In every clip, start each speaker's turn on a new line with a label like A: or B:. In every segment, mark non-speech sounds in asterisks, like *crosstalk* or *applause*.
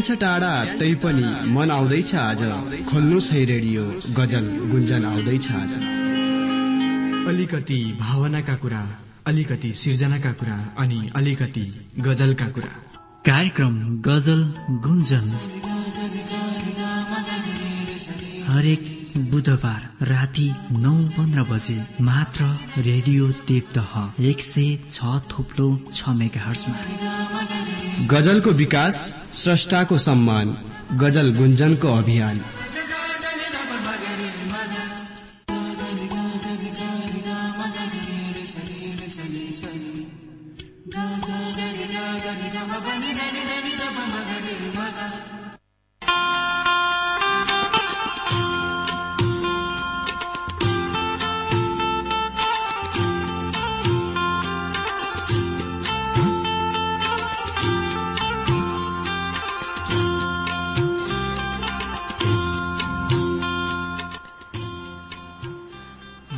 A: ज्यान छ टाढा तै पनि मन आउँदैछ आज। खोल्नुहोस् है रेडियो गजल गुन्जन आउँदैछ आज।
B: अलिकति भावनाका कुरा अलिकति सिर्जनाका कुरा अनि अलिकति गजलका कुरा।
C: कार्यक्रम गजल गुन्जन। हरेक बुधबार राति नौ पन्ध्र बजे मात्र रेडियो देवदह एक सय छ थोप्लो छ मेगा हर्समा
A: गजलको विकास स्रष्टाको सम्मान गजल गुन्जनको अभियान। *laughs*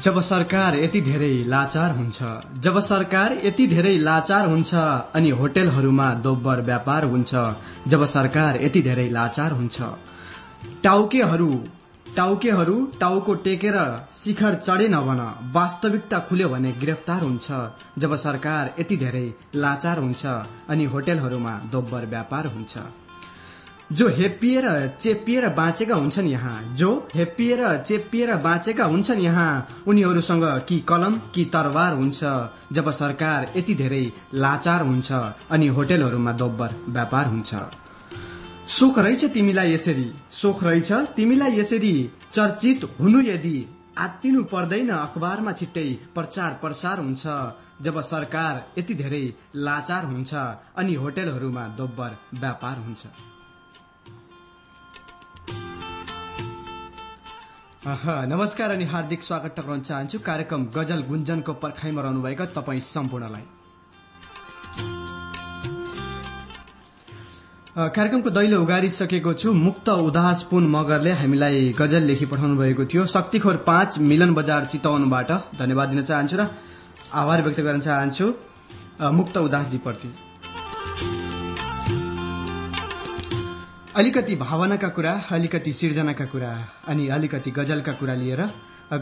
B: जब सरकार यति धेरै लाचार हुन्छ जब सरकार यति धेरै लाचार हुन्छ अनि होटेलहरूमा दोब्बर व्यापार हुन्छ जब सरकार यति धेरै लाचार हुन्छ। टाउकेहरू टाउकेहरू टाउको टेकेर शिखर चढे नभन वास्तविकता खुल्यो भने गिरफ्तार हुन्छ जब सरकार यति धेरै लाचार हुन्छ अनि होटेलहरूमा दोब्बर व्यापार हुन्छ। जो हेप्पिएर चेपिएर बाँचेका हुन्छन् यहाँ जो हेप्पिएर चेपिएर बाँचेका हुन्छन् यहाँ उनीहरूसँग कि कलम कि तरवार हुन्छ जब सरकार यति धेरै लाचार हुन्छ अनि होटेलहरूमा दोब्बर व्यापार हुन्छ। सुख रहेछ तिमीलाई यसरी सुख रहेछ तिमीलाई यसरी चर्चित हुनु यदि आत्तिनु पर्दैन अखबारमा छिट्टै प्रचार प्रसार हुन्छ जब सरकार यति धेरै लाचार हुन्छ अनि होटेलहरूमा दोब्बर व्यापार हुन्छ। नमस्कार अनि हार्दिक स्वागत टक्राउन चाहन्छु। कार्यक्रम गजल गुन्जनको पर्खाइमा रहनुभएका तपाईँ सम्पूर्णलाई। कार्यक्रमको दैलो उगारिसकेको छु। मुक्त उदास पुन मगरले हामीलाई गजल लेखी पठाउनु भएको थियो। शक्तिखोर पाँच मिलन बजार चितवनबाट। धन्यवाद दिन चाहन्छु र आभार व्यक्त गर्न चाहन्छु। मुक्त उदासजीप्रति अलिकति भावनाका कुरा अलिकति सिर्जनाका कुरा अनि अलिकति गजलका कुरा लिएर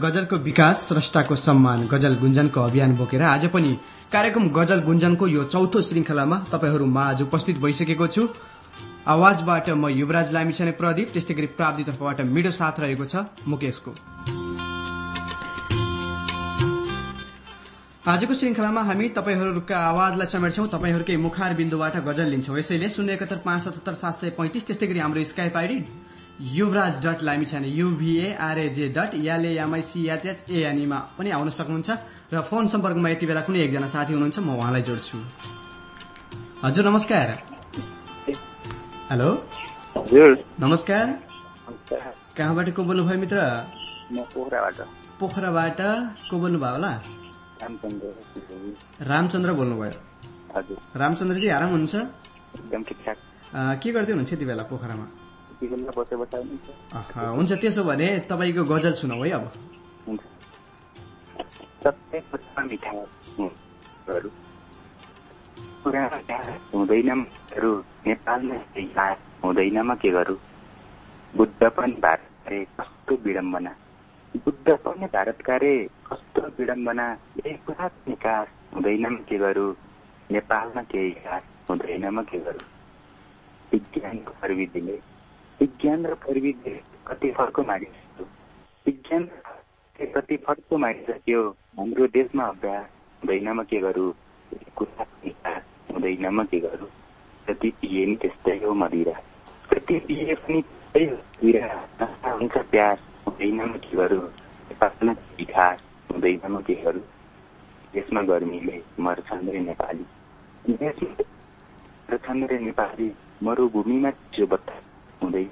B: गजलको विकास स्रष्टाको सम्मान गजल गुन्जनको अभियान बोकेर आज पनि कार्यक्रम गजल गुन्जनको यो चौथो श्रृङ्खलामा तपाईँहरूमा आज उपस्थित भइसकेको छु। आवाजबाट म युवराज लामिछाने प्रदीप त्यस्तै गरी प्राविधितर्फबाट मिठो साथ रहेको छ मुकेशको। आजको श्रृङ्खलामा हामी तपाईँहरूका आवाजलाई समेट्छौँ। तपाईँहरूकै मुखार बिन्दुबाट गजल लिन्छौँ। यसैले शून्य एकहत्तर पाँच सतहत्तर सात सय पैँतिस त्यस्तै गरी हाम्रो Skype ID Yuvraj dot Lamichhane Y U V R A J dot यालेएमआइसिएचएचएएनईमा पनि आउन सक्नुहुन्छ। र फोन सम्पर्कमा यति बेला कुनै एकजना साथी हुनुहुन्छ म उहाँलाई जोड्छु। हजुर नमस्कार। हेलो।
D: हजुर।
B: नमस्कार। कहाँबाट को बोल्नुभयो मित्र?
D: म पोखराबाट।
B: पोखराबाट को बोल्नुभयो होला?
D: रामचन्द्र
B: बोल्नुभयो। रामचन्द्रजी आराम हुनुहुन्छ?
D: एकदम ठिकठाक।
B: अँ, के गर्दै हुनुहुन्छ यति बेला पोखरामा?
D: हुन्छ।
B: त्यसो भने तपाईँको गजल सुनौ है अब।
D: घाँस हुँदैनमा के गरू। बुद्ध पनि भारत कस्तो विडम्बना बुद्ध पनि भारतका रे कस्तो विडम्बना यही कुरा निकास हुँदैनमा के गरू? नेपालमा केही घाँस हुँदैनमा के गरू? विज्ञानको प्रविधिले विज्ञान र प्रविधिले कति फर्को मारिसक्यो विज्ञान कति फर्को मारिसक्यो हाम्रो देशमा अभ्यास हुँदैनमा के गरू? कुरा विकास हुँदैनमा के गरू? जति पिए नि त्यस्तै हो मदिरा। जति पिए पनि त्यस्तै हो हुन्छ प्यास। हुँदैनमा के गरू नेपालमा विकास हुँदैनमा के गरू देशमा गर्मीले मर्छन् रे नेपाली मर्छन् रे नेपाली मरुभूमिमा जो बत्ता हुँदै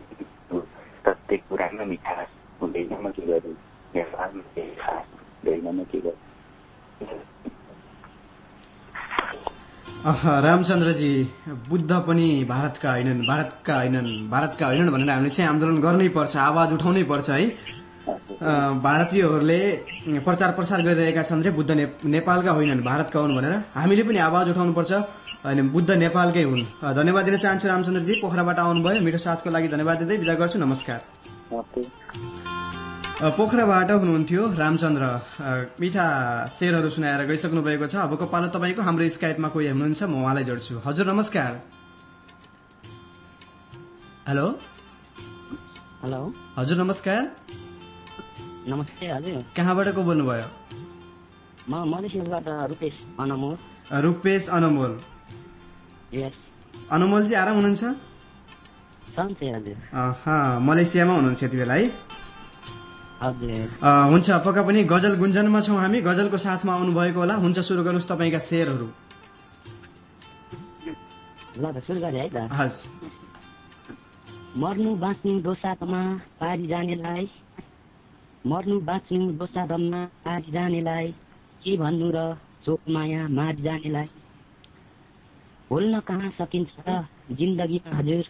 D: प्रत्येक कुरामा मिठास हुँदैनमा के गरू नेपालमा खास हुँदैनमा के गरू
B: रामचन्द्रजी बुद्ध पनि भारतका होइनन् भारतका होइनन् भारतका होइनन् भनेर हामीले चाहिँ आन्दोलन गर्नै पर्छ आवाज उठाउनै पर्छ है। भारतीयहरूले प्रचार प्रसार गरिरहेका छन् रे बुद्ध नेपालका होइनन् भारतका हुन् भनेर। हामीले पनि आवाज उठाउनुपर्छ। अनि बुद्ध नेपालकै हुन्। धन्यवाद दिन चाहन्छु रामचन्द्रजी पोखराबाट आउनुभयो। मिठो साथको लागि धन्यवाद दिँदै विदा गर्छु। नमस्कार। पोखराबाट हुनुहुन्थ्यो रामचन्द्र। मिठा शेरहरू सुनाएर गइसक्नु भएको छ। अबको पालो तपाईँको हाम्रो स्काइपमा कोही हुनुहुन्छ म उहाँलाई जोड्छु। हजुर नमस्कार। हेलो?
E: हेलो?
B: हजुर नमस्कार।
E: नमस्ते हजुर।
B: कहाँबाट को बोल्नुभयो?
E: रूपेश अनमोल।
B: अनमोलजी आराम हुनुहुन्छ? मलेसियामा हुनुहुन्छ यति बेला। है हुन्छ पक्का पनि गजल गुन्जनमा छौँ हामी। गजलको साथमा आउनुभएको होला। हुन्छ सुरु गर्नुहोस् तपाईँका हस्।
E: मर्नु बाँच्नु दोसादमा पारी जानेलाई। मर्नु बाँच्नु दोसादमा पारी जानेलाई। के भन्नु र चोक माया मारी जानेलाई। भुल्न कहाँ सकिन्छ र जिन्दगीमा हजुर।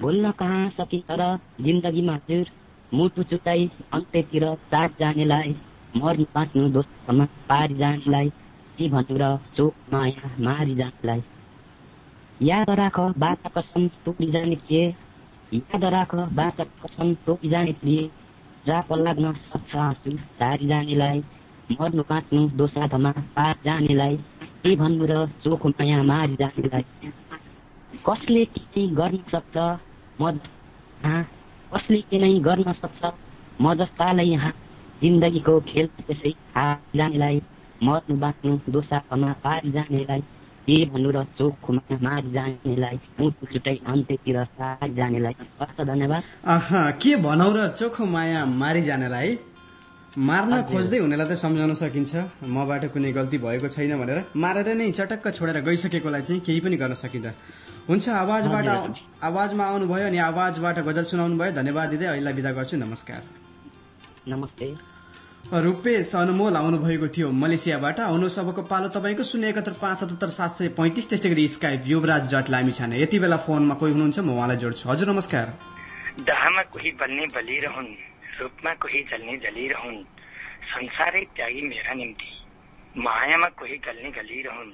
E: भुल्न कहाँ सकिन्छ र जिन्दगीमा हजुर। मुटु चुटाइ अन्त्यतिर चाट जानेलाई मर्नु बाँच्नु दोसादमा पारी जानेलाई के भन्नु र चोक माया मारी जानेलाई। याद राख बाचा कसम टोपी जाने थिए याद राख बाचा कसम टोपी जाने थिए राप लाग्न सक्छ आँसु सारी जानेलाई मर्नु बाँच्नु दोसाधमा पार जानेलाई के भन्नु र चोखो माया मारी जानेलाई। कसले के गर्न सक्छ म कसले के नै गर्न सक्छ? म जस्तालाई यहाँ जिन्दगीको खेल त्यसै हार जानेलाई मर्नु बाँच्नु दोसाधमा पार जानेलाई के भन्नु र चोखोमा मारी जानेलाई मुटु छुट्टै अन्त्यतिर सारी जानेलाई हस् त धन्यवाद।
B: के भनौ र चोखो माया मारिजानेलाई? मार्न खोज्दै हुनेलाई त सम्झाउन सकिन्छ। मबाट कुनै गल्ती भएको छैन भनेर मारेर नै चटक्क छोडेर गइसकेकोलाई चाहिँ केही पनि गर्न सकिन्छ हुन्छ आवाजबाट आवाजमा आउनुभयो अनि आवाजबाट गजल सुनाउनु भयो धन्यवाद दिँदै अहिले विदा गर्छु। नमस्कार।
E: नमस्ते।
B: रूपेश अनमोल आउनुभएको थियो मलेसियाबाट। आउनुहोस् अबको पालो तपाईँको। शून्य एकहत्तर पाँच सतहत्तर सात सय पैँतिस त्यस्तै गरी स्काइप युवराज डट लामी छाने। यति बेला फोनमा कोही हुनुहुन्छ? म उहाँलाई जोड्छु। हजुर नमस्कार।
F: दाहमा कोही बल्ने बलिरहन्। रूपमा कोही जल्ने जलिरहन्। संसारै त्यागी मेरा निम्ति। मायामा कोही गल्ने गलिरहन्।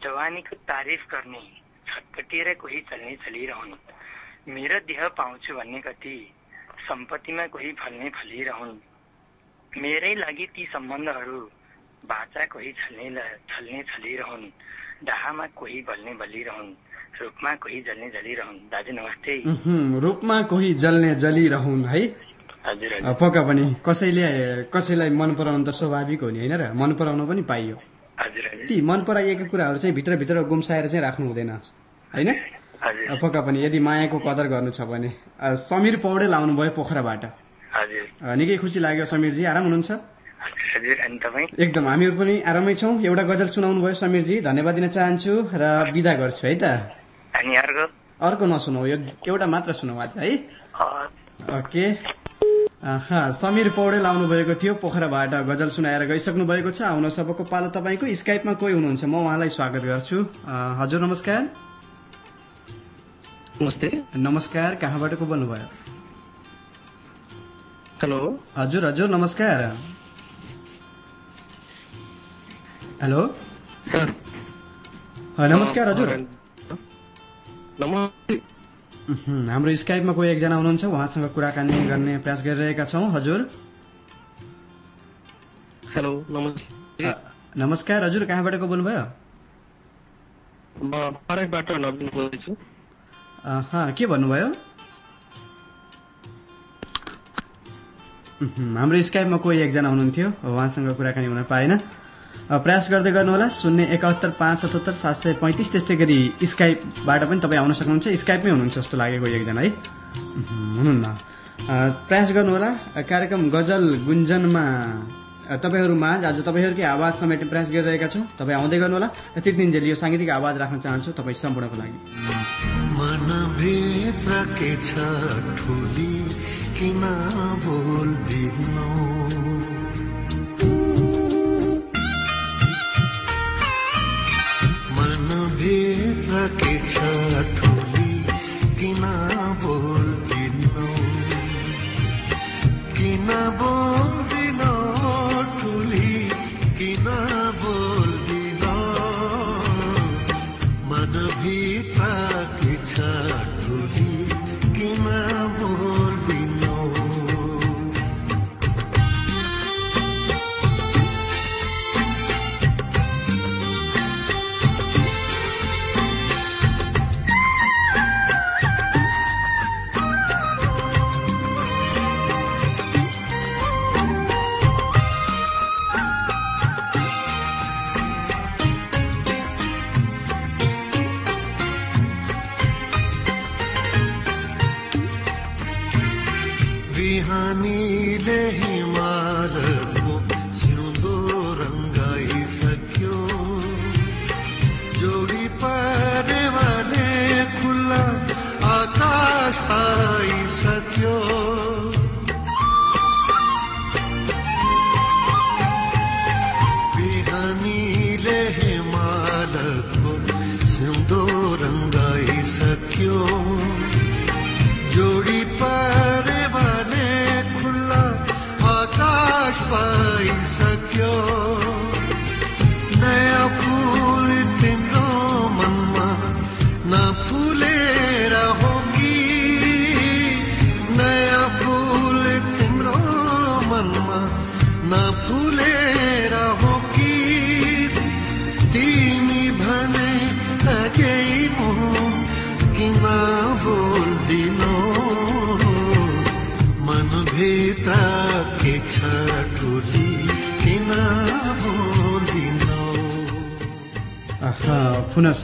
F: जवानीको तारिफ गर्ने। छटपटिएर कोही चल्ने चलिरहन्। मेरो देह पाउँछु भन्ने कति सम्पत्तिमा कोही फल्ने फलिरहन्। मेरै लागि ती सम्बन्धहरू बाचा कोही छल्ने छल्ने छलिरहन्। डाहामा कोही बल्ने बलिरहन्। रूपमा कोही जल्ने जलिरहन्। दाजु नमस्ते।
B: रूपमा कोही जल्ने जलिरहन् है? पक्का पनि। कसैले कसैलाई मन पराउनु त स्वाभाविक हो नि होइन र? मन पराउनु पनि पाइयो। ती मन पराइएका कुराहरू चाहिँ भित्रभित्र गुम्साएर चाहिँ राख्नु हुँदैन। होइन? पक्का पनि यदि मायाको कदर गर्नु छ भने समीर पौडेल आउनुभयो पोखराबाट। निकै खुसी लाग्यो समीरजी। आराम हुनुहुन्छ? एकदम। हामीहरू पनि आरामै छौँ। एउटा गजल सुनाउनु भयो समीरजी। धन्यवाद दिन चाहन्छु र विदा गर्छु है त?
F: अर्को?
B: नसुनाऊ। एउटा मात्र सुनाऊ आज है? ओके। समीर पौडेल आउनुभएको थियो पोखराबाट। गजल सुनाएर गइसक्नु भएको छ। आउन सबको पालो तपाईँको स्काइपमा कोही हुनुहुन्छ? म उहाँलाई स्वागत गर्छु। हजुर नमस्कार।
G: नमस्ते।
B: नमस्कार कहाँबाट को बोल्नुभयो?
G: हेलो।
B: हजुर हजुर नमस्कार। हेलो। नमस्कार हजुर।
G: नमस्ते।
B: हाम्रो स्काइपमा कोही एकजना हुनुहुन्छ उहाँसँग कुराकानी गर्ने प्रयास गरिरहेका छौँ। हजुर।
G: हेलो
B: नमस्कार हजुर कहाँबाट को बोल्नुभयो? के भन्नुभयो? हाम्रो स्काइपमा कोही एकजना हुनुहुन्थ्यो उहाँसँग कुराकानी हुन पाएन। प्रयास गर्दै गर्नुहोला शून्य एकात्तर पाँच सतहत्तर सात सय पैँतिस त्यस्तै गरी स्काइपबाट पनि तपाईँ आउन सक्नुहुन्छ। स्काइपमै हुनुहुन्छ जस्तो लाग्यो कोही एकजना है? हुनुहुन्न। प्रयास गर्नुहोला कार्यक्रम गजल गुन्जनमा तपाईँहरूमा आज तपाईँहरूकै आवाज समेट्ने प्रयास गरिरहेका छौँ। तपाईँ आउँदै गर्नुहोला। त्यति दिनजेल यो साङ्गीतिक आवाज राख्न चाहन्छु तपाईँ सम्पूर्णको लागि।
H: के छ किन बोल्दिनौ? मनभित्र के छ ठुली किन बोल्दिनौ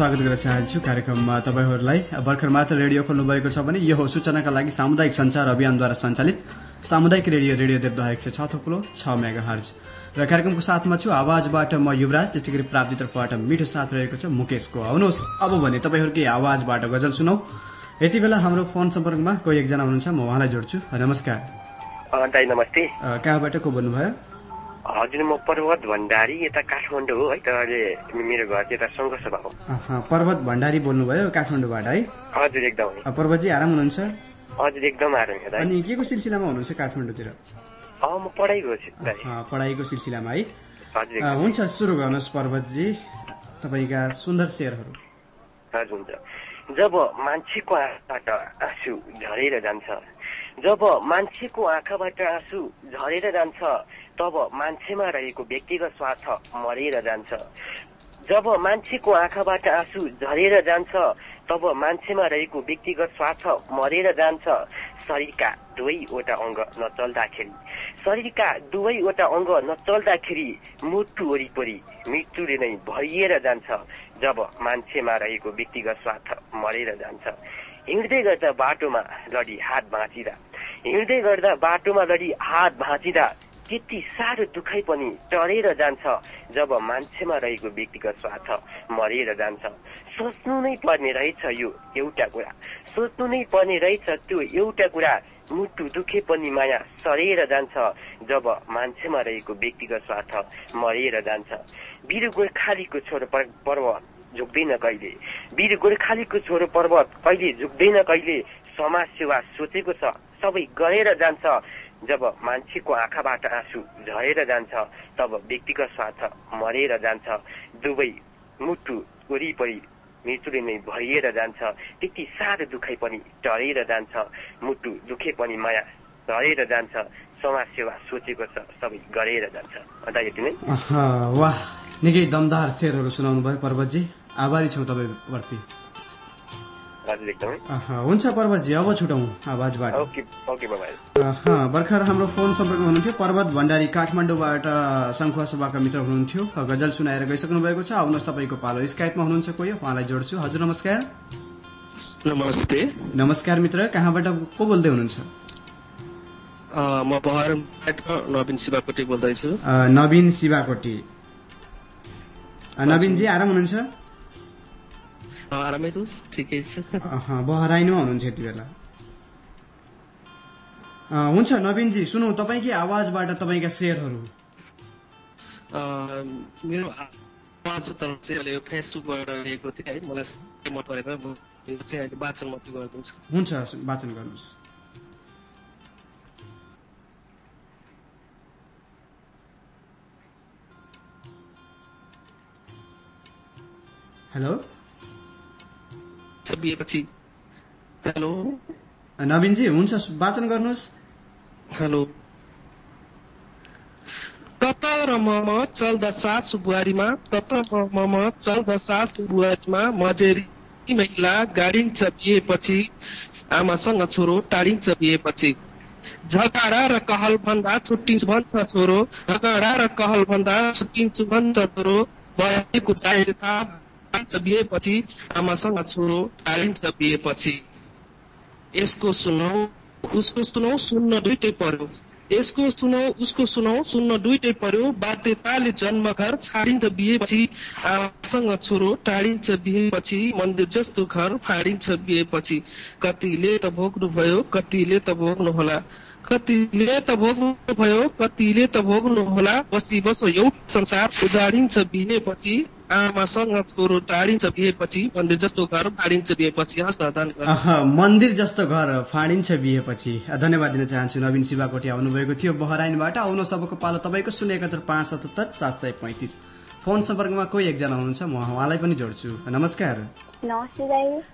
B: स्वागत गर्न चाहन्छु कार्यक्रममा तपाईँहरूलाई। भर्खर मात्र रेडियो खोल्नु भएको छ भने यो हो सूचनाका लागि सामुदायिक संचार अभियानद्वारा सञ्चालित सामुदायिक रेडियो रेडियो देवदा एक सय छ थोप्लो छ मेगा हर्ज र कार्यक्रमको साथमा छु आवाजबाट म युवराज त्यस्तै गरी प्राप्तितर्फबाट मिठो साथ रहेको छ मुकेशको। आउनुहोस् अब भने तपाईँहरूकै आवाजबाट गजल सुनौ। यति बेला हाम्रो फोन सम्पर्कमा कोही एकजना हुनुहुन्छ म उहाँलाई जोड्छु। नमस्कार।
I: दाई नमस्ते।
B: कहाँबाट को बोल्नुभयो?
I: हजुर म पर्वत भण्डारी यता काठमाडौँ हो है त अहिले मेरो घर चाहिँ यता सङ्घर्ष भएको
B: अह, पर्वत भण्डारी बोल्नुभयो काठमाडौँबाट है?
I: हजुर एकदम।
B: पर्वतजी आराम हुनुहुन्छ?
I: हजुर एकदम आराम
B: अनि के को सिलसिलामा हुनुहुन्छ काठमाडौँतिर?
I: म पढाइको
B: पढाइको सिलसिलामा है? हुन्छ सुरु गर्नुहोस् पर्वतजी तपाईँका सुन्दर शेरहरू।
I: हजुर हुन्छ। जब मान्छेको आँखाबाट आँसु झरेर जान्छ जब मान्छेको आँखाबाट आँसु झरेर जान्छ तब मान्छेमा रहेको व्यक्तिगत स्वार्थ मरेर जान्छ। जब मान्छेको आँखाबाट आँसु झरेर जान्छ तब मान्छेमा रहेको व्यक्तिगत स्वार्थ मरेर जान्छ। शरीरका दुवैवटा अङ्ग नचल्दाखेरि शरीरका दुवैवटा अङ्ग नचल्दाखेरि मुटु वरिपरि मृत्युले नै भरिएर जान्छ। जब मान्छेमा रहेको व्यक्तिगत स्वार्थ मरेर जान्छ। हिँड्दै गर्दा बाटोमा लडी हात भाँचिँदा हिँड्दै गर्दा बाटोमा लडी हात भाँचिँदा त्यति साह्रो दुखाइ पनि टरेर जान्छ जब मान्छेमा रहेको व्यक्तिगत स्वार्थ मरेर जान्छ। सोच्नु नै पर्ने रहेछ यो एउटा कुरा। सोच्नु नै पर्ने रहेछ त्यो एउटा कुरा। मुटु दुखे पनि माया सरेर जान्छ जब मान्छेमा रहेको व्यक्तिगत स्वार्थ मरेर जान्छ। वीर गोर्खालीको छोरो पर- पर्वत झुक्दैन कहिले। वीर गोर्खालीको छोरो पर्वत कहिले झुक्दैन कहिले समाज सेवा सोचेको छ सबै गरेर जान्छ। जब मान्छेको आँखाबाट आँसु झरेर जान्छ तब व्यक्तिगत स्वार्थ मरेर जान्छ। दुवै मुटु वरिपरि मृत्युले नै भरिएर जान्छ। त्यति साह्रो दुखाइ पनि टरेर जान्छ। मुटु दुखे पनि माया झरेर जान्छ। समाज सेवा सोचेको छ सबै गरेर जान्छ। अन्त यति नै।
B: वाह। निकै दमदार शेरहरू सुनाउनु भयो पर्वतजी। आभारी छौँ तपाईँप्रति
I: हजुर एकदमै
B: अह, हुन्छ पर्वतजी अब छुटौँ आवाजबाट
I: ओके ओके बाबा
B: अह, भर्खर हाम्रो फोन सम्पर्कमा हुनुहुन्थ्यो पर्वत भण्डारी काठमाडौँबाट शङ्खुवा सभाका मित्र हुनुहुन्थ्यो। गजल सुनाएर गइसक्नु भएको छ। आउनुहोस् तपाईँको पालो स्काइपमा हुनुहुन्छ कोही? उहाँलाई जोड्छु। हजुर नमस्कार।
G: नमस्ते।
B: नमस्कार मित्र कहाँबाट को बोल्दै हुनुहुन्छ?
G: अ, म नवीन शिवाकोटी बोल्दैछु।
B: नवीन शिवाकोटी। नवीनजी आराम हुनुहुन्छ?
G: आरामै छु। ठिकै छ।
B: अह, बहराइनमा हुनुहुन्छ यति बेला। हुन्छ नवीनजी सुनौ तपाईँकै आवाजबाट तपाईँका
G: अ, मेरो आवाज त चाहिँ अहिले यो फेसबुकबाट लिएको थिएँ है मलाई मन परेर चाहिँ अहिले वाचन मात्रै गरिदिन्छु।
B: हुन्छ वाचन गर्नुहोस्। हेलो?
G: छबिएपछि हेलो।
B: नवीनजी हुन्छ वाचन गर्नुहोस्।
G: हेलो। तत र मम चल्दा सासु बुहारीमा तत र मम चल्दा सासु बुहारीमा मजेरी महिला गाडिन्छ बिहेपछि आमासँग छोरो टाढिन्छ बिहेपछि झगडा र कहल भन्दा छुट्टिन्छु भन्छ छोरो झगडा र कहल भन्दा छुट्टिन्छु भन्छ छोरो भएको चाहिन्छ बिहेपछि आमासँग छोरो टाढिन्छ बिहेपछि यसको सुनौ उसको सुनौ सुन्न दुइटै पर्यो। यसको सुनौ उसको सुनौ सुन्न दुइटै पर्यो। बाध्यताले जन्म घर छाडिन्छ बिहेपछि आमासँग छोरो टाढिन्छ बिहेपछि मन्दिर जस्तो घर फाडिन्छ बिहेपछि। कतिले त भोग्नुभयो कतिले त भोग्नुहोला। कतिले त भोग्नुभयो कतिले त भोग्नुहोला। बसी बसो एउटा संसार उजाडिन्छ बिहेपछि। आमासँग छोरो टाढिन्छ बिहेपछि मन्दिर जस्तो घर फाडिन्छ बिहेपछि हस्
B: मन्दिर जस्तो घर फाडिन्छ बिहेपछि। धन्यवाद दिन चाहन्छु नवीन शिवाकोटी आउनुभएको थियो। बहराइनबाट आउनु सबको पालो तपाईँको शून्य एकात्तर पाँच सतहत्तर सात सय पैँतिस। फोन सम्पर्कमा कोही एकजना हुनुहुन्छ म उहाँलाई पनि जोड्छु। नमस्कार।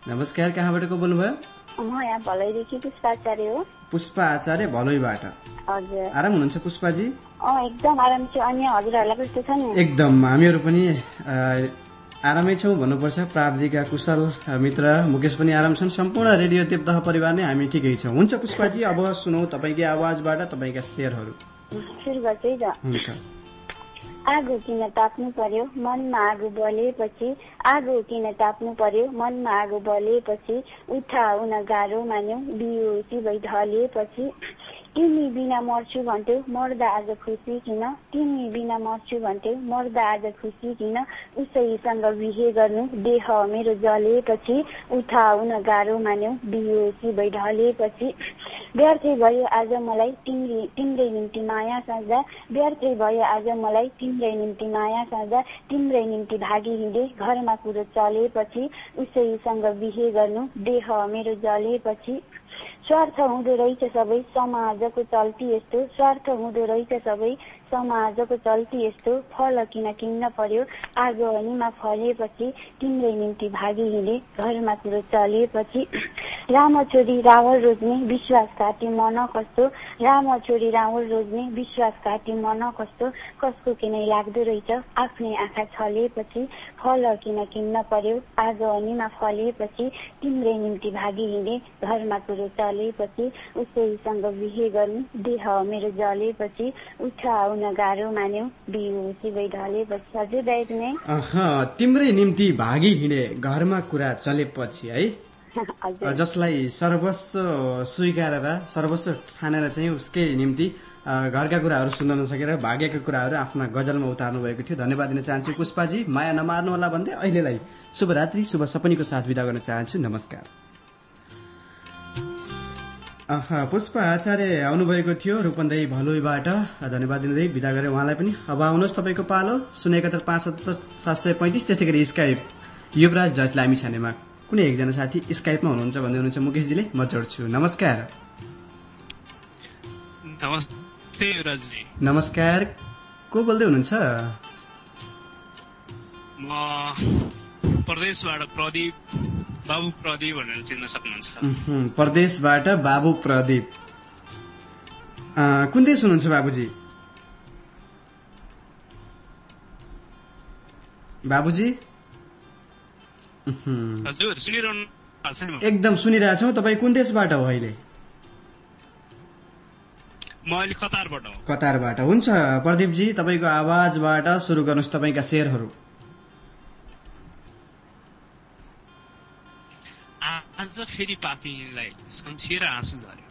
B: नमस्कार कहाँबाट को बोल्नुभयो?
J: म यहाँ भलैदेखि पुष्पाचार्य हो?
B: पुष्पा आचार्य भलैबाट।
J: हजुर।
B: आराम हुनुहुन्छ पुष्पाजी?
J: एकदम आराम छु। अनि हजुरहरूलाई कस्तो छ नि?
B: एकदम। हामीहरू पनि आरामै छौँ भन्नुपर्छ। प्राविधिका कुशल मित्र मुकेश पनि आराम छन्। सम्पूर्ण रेडियो देवदह परिवार नै हामी ठिकै छौँ। हुन्छ पुष्पाजी अब सुनौ तपाईँकै आवाजबाट तपाईँका शेरहरू
J: सुरु गर्छु है त
B: हुन्छ।
J: आगो किन ताप्नु पर्यो। मनमा आगो बलेपछि आगो किन ताप्नु पर्यो। मनमा आगो बलेपछि उठाउन गाह्रो मान्यो। बिउसी भई ढलेपछि तिमी बिना मर्छु भन्थ्यौ मर्दा आज खुसी किन? तिमी बिना मर्छु भन्थ्यौ मर्दा आज खुसी किन? उसैसँग बिहे गर्नु देह मेरो जलेपछि उठाउन गाह्रो मान्यौ। बिउसी भई ढलेपछि व्यर्थै भयो आज मलाई तिम्री तिम्रै निम्ति माया साझा। व्यर्थै भयो आज मलाई तिम्रै निम्ति माया साझा। तिम्रै निम्ति भागी हिँडे घरमा कुरो चलेपछि उसैसँग बिहे गर्नु देह मेरो जलेपछि। स्वार्थ हुँदो रहेछ सबै समाजको चल्ती यस्तो। स्वार्थ हुँदो रहेछ सबै समाजको चल्ती यस्तो फल किन किन्न पर्यो? आगो हनीमा फलेपछि तिम्रै निम्ति भागी हिँडे घरमा कुरो चलेपछि राम छोरी रावण रोज्ने विश्वास काटे मन कस्तो? राम छोरी रावण रोज्ने विश्वास काटे मन कस्तो? कसको किनै लाग्दो रहेछ? आफ्नै आँखा छलेपछि फल किन किन्न पर्यो? आज हनीमा फलेपछि तिम्रै निम्ति भागी हिँडे घरमा कुरो चलेपछि उसैसँग बिहे गर्नु देह मेरो जलेपछि गाह्रो मान्यो बिउ हजुर नै।
B: तिम्रै निम्ति भागी हिँडे घरमा कुरा चलेपछि है? *laughs* जसलाई सर्वस्व स्वीकारेर सर्वस्व ठानेर चाहिँ उसकै निम्ति घरका कुराहरू सुन्न नसकेर भाग्यका कुराहरू आफ्ना गजलमा उतार्नु भएको थियो। धन्यवाद दिन चाहन्छु पुष्पाजी। माया नमार्नु होला भन्दै अहिलेलाई शुभरात्रि शुभ सपनीको साथ विदा गर्न चाहन्छु। नमस्कार। पुष्पा आचार्य आउनुभएको थियो रूपन्देही भलुईबाट। धन्यवाद दिँदै विदा गरेँ उहाँलाई पनि। अब आउनुहोस् तपाईँको पालो। शून्य एकात्तर पाँच सत्तर सात सय पैँतिस त्यस्तै गरी स्काइप युवराज डट लामी छानेमा। कुनै एकजना साथी स्काइपमा हुनुहुन्छ भन्दै हुनुहुन्छ मुकेशजीले म जोड्छु। नमस्कार। नमस्कार। को बोल्दै हुनुहुन्छ?
K: म प्रदेशबाट प्रदीप बाबु प्रदीप भनेर चिन्न सक्नुहुन्छ।
B: प्रदेशबाट बाबु प्रदीप। कुन देश हुनुहुन्छ बाबुजी? बाबुजी?
K: हजुर सुनिरहनु भएको छ?
B: एकदम तपाईँ कुन देशबाट हो अहिले?
K: म अहिले कतारबाट
B: कतारबाट। हुन्छ प्रदीपजी तपाईँको आवाजबाट सुरु गर्नुहोस् तपाईँका शेरहरू।
K: फेरि पापिनीलाई सम्झिएर आँसु झर्यो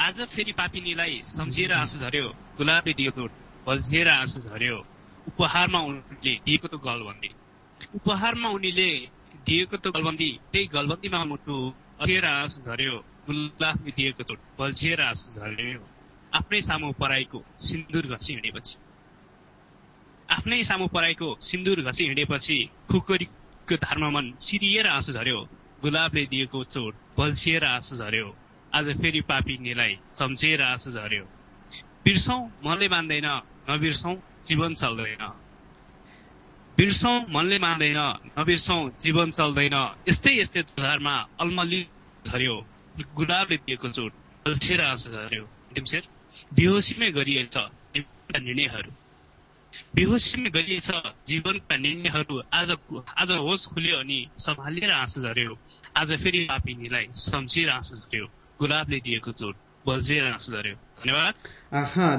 K: आज फेरि पापिनीलाई सम्झिएर आँसु झर्यो गुलाबले दिएको बल्झिएर आँसु झर्यो उपहारमा उनले दिएको त गलबन्दी। उपहारमा उनीले दिएको त गलबन्दी त्यही गलबन्दीमा मुटु अझिएर आँसु झर्यो गुलाबले दिएको चोट बल्झिएर आँसु झर्यो आफ्नै सामु पराईको सिन्दुर घसी हिँडेपछि। आफ्नै सामु पराईको सिन्दुर घसी हिँडेपछि खुकुरीको धारमा मन सिरिएर आँसु झर्यो गुलाबले दिएको चोट बल्छिएर आँसु झर्यो आज फेरि पापिनीलाई सम्झिएर आँसु झर्यो बिर्सौँ मनले मान्दैन नबिर्सौँ जीवन चल्दैन। बिर्सौँ मनले मान्दैन नबिर्सौँ जीवन चल्दैन। यस्तै यस्तै धारमा अलमल्ली झर्यो गुलाबले दिएको चोट बल्छिएर आँसु झर्यो बेहोसीमै गरिएछ निर्णयहरू। बेहोसीमै गरिएछ जीवनका निर्णयहरू आज आज होस खुल्यो अनि सम्हालेर आँसु झर्यो आज फेरि पापिनीलाई सम्झिएर आँसु झर्यो गुलाबले दिएको चोट बल्झिएर आँसु झर्यो धन्यवाद।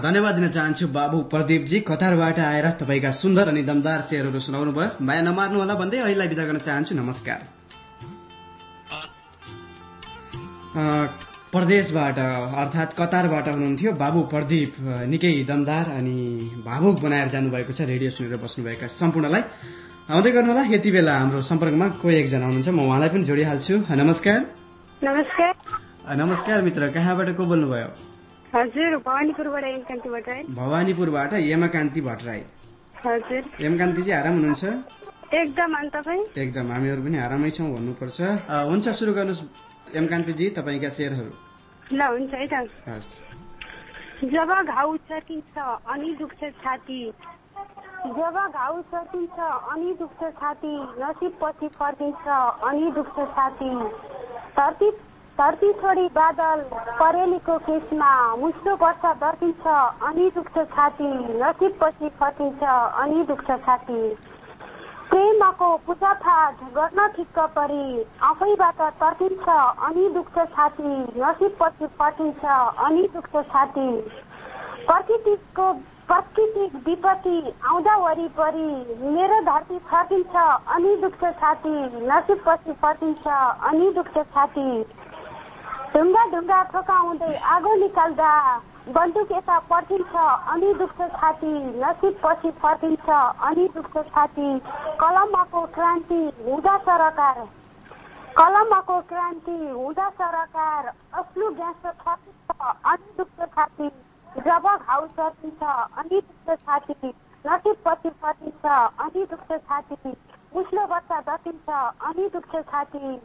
B: धन्यवाद दिन चाहन्छु बाबु प्रदीपजी। कतारबाट आएर तपाईँका सुन्दर अनि दमदार शेरहरू सुनाउनु भयो माया नमार्नु होला भन्दै अहिलेलाई विदा गर्न चाहन्छु। नमस्कार। प्रदेशबाट अर्थात् कतारबाट हुनुहुन्थ्यो बाबु प्रदीप निकै दमदार अनि भावुक बनाएर जानुभएको छ रेडियो सुनेर बस्नुभएका सम्पूर्णलाई। आउँदै गर्नुहोला यति बेला हाम्रो सम्पर्कमा कोही एकजना हुनुहुन्छ म उहाँलाई पनि जोडिहाल्छु। नमस्कार।
L: नमस्कार।
B: नमस्कार मित्र कहाँबाट को बोल्नुभयो?
L: हजुर भवानीपुरबाट
B: यमकान्ति भट्टराई।
L: हजुर।
B: यमकान्तिजी आराम हुनुहुन्छ?
L: एकदम
B: एकदम हामीहरू पनि आरामै छौँ भन्नुपर्छ। हुन्छ सुरु गर्नुहोस् यमकान्तिजी तपाईँका शेरहरू
L: ल हुन्छ है त जब घाउ चर्किन्छ अनि दुख्छ छाती जब घाउ चर्किन्छ अनि दुख्छ छाती नसिब पछि फर्किन्छ अनि दुख्छ छाती धरती धरती छोडी बादल परेलीको केसमा मुस्लो वर्षा दर्किन्छ अनि दुख्छ छाती नसिब पछि फर्किन्छ अनि दुख्छ छाती प्रेमको पूजापाठ गर्न ठिक्क परी। आफैबाट तर्किन्छ अनि दुख्छ छाती नसिब पछि फर्किन्छ अनि दुख्छ छाती प्रकृतिको प्राकृतिक विपत्ति आउँदा वरिपरि मेरो धरती फर्किन्छ अनि दुख्छ छाती नसिब पछि फर्किन्छ अनि दुख्छ छाती ढुङ्गा ढुङ्गा ठोकाउँदै आगो निकाल्दा बन्दुक यता पर्खिन्छ अनि दुख्छ छाती नसिब पछि फर्किन्छ अनि दुख्छ छाती। कलमको क्रान्ति हुँदा सरकार। कलमको क्रान्ति हुँदा सरकार। अस्लु ग्यास थपिन्छ अनि दुख्छ छाती। जब घाउ चर्किन्छ अनि दुख्छ छाती। नसिब पछि फर्किन्छ अनि दुख्छ छाती। उस्लो बच्चा दर्किन्छ अनि दुख्छ छाती।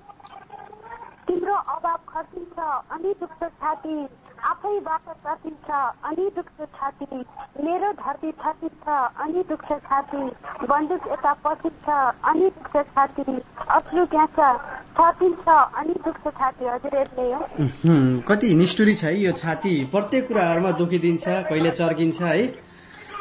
L: तिम्रो अभाव खर्चिन्छ अनि दुख्छ छाती। आफैबाट तर्किन्छ अनि दुख्छ छाती मेरो धरती थपिन्छ अनि दुख्छ छाती बन्दुक यता अनि दुख्छ छाती थपिन्छ अनि दुख्छ छाती हजुर हो।
B: उहुँ, कति निष्ठुरी छ है यो छाती। प्रत्येक कुराहरूमा दुखिदिन्छ कहिले चर्किन्छ है।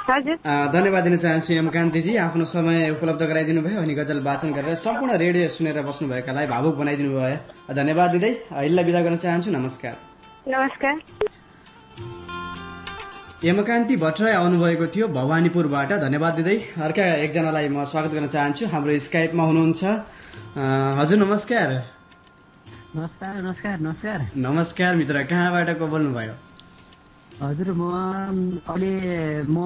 B: धन्यवाद दिन चाहन्छु एम कान्तिजी आफ्नो समय उपलब्ध गराइदिनु भयो अनि गजल वाचन गरेर सम्पूर्ण रेडियो सुनेर बस्नुभएकालाई भावुक बनाइदिनु भयो। धन्यवाद दिँदै अहिले बिदा गर्न चाहन्छु। नमस्कार।
L: नमस्कार।
B: यमकान्ति भट्टराई आउनुभएको थियो भवानीपुरबाट। धन्यवाद दिँदै। अर्का एकजनालाई म स्वागत गर्न चाहन्छु। हाम्रो स्काइपमा हुनुहुन्छ अ, हजुर नमस्कार।
M: नमस्कार नमस्कार नमस्कार।
B: नमस्कार मित्र कहाँबाट को बोल्नुभयो?
M: हजुर म अहिले म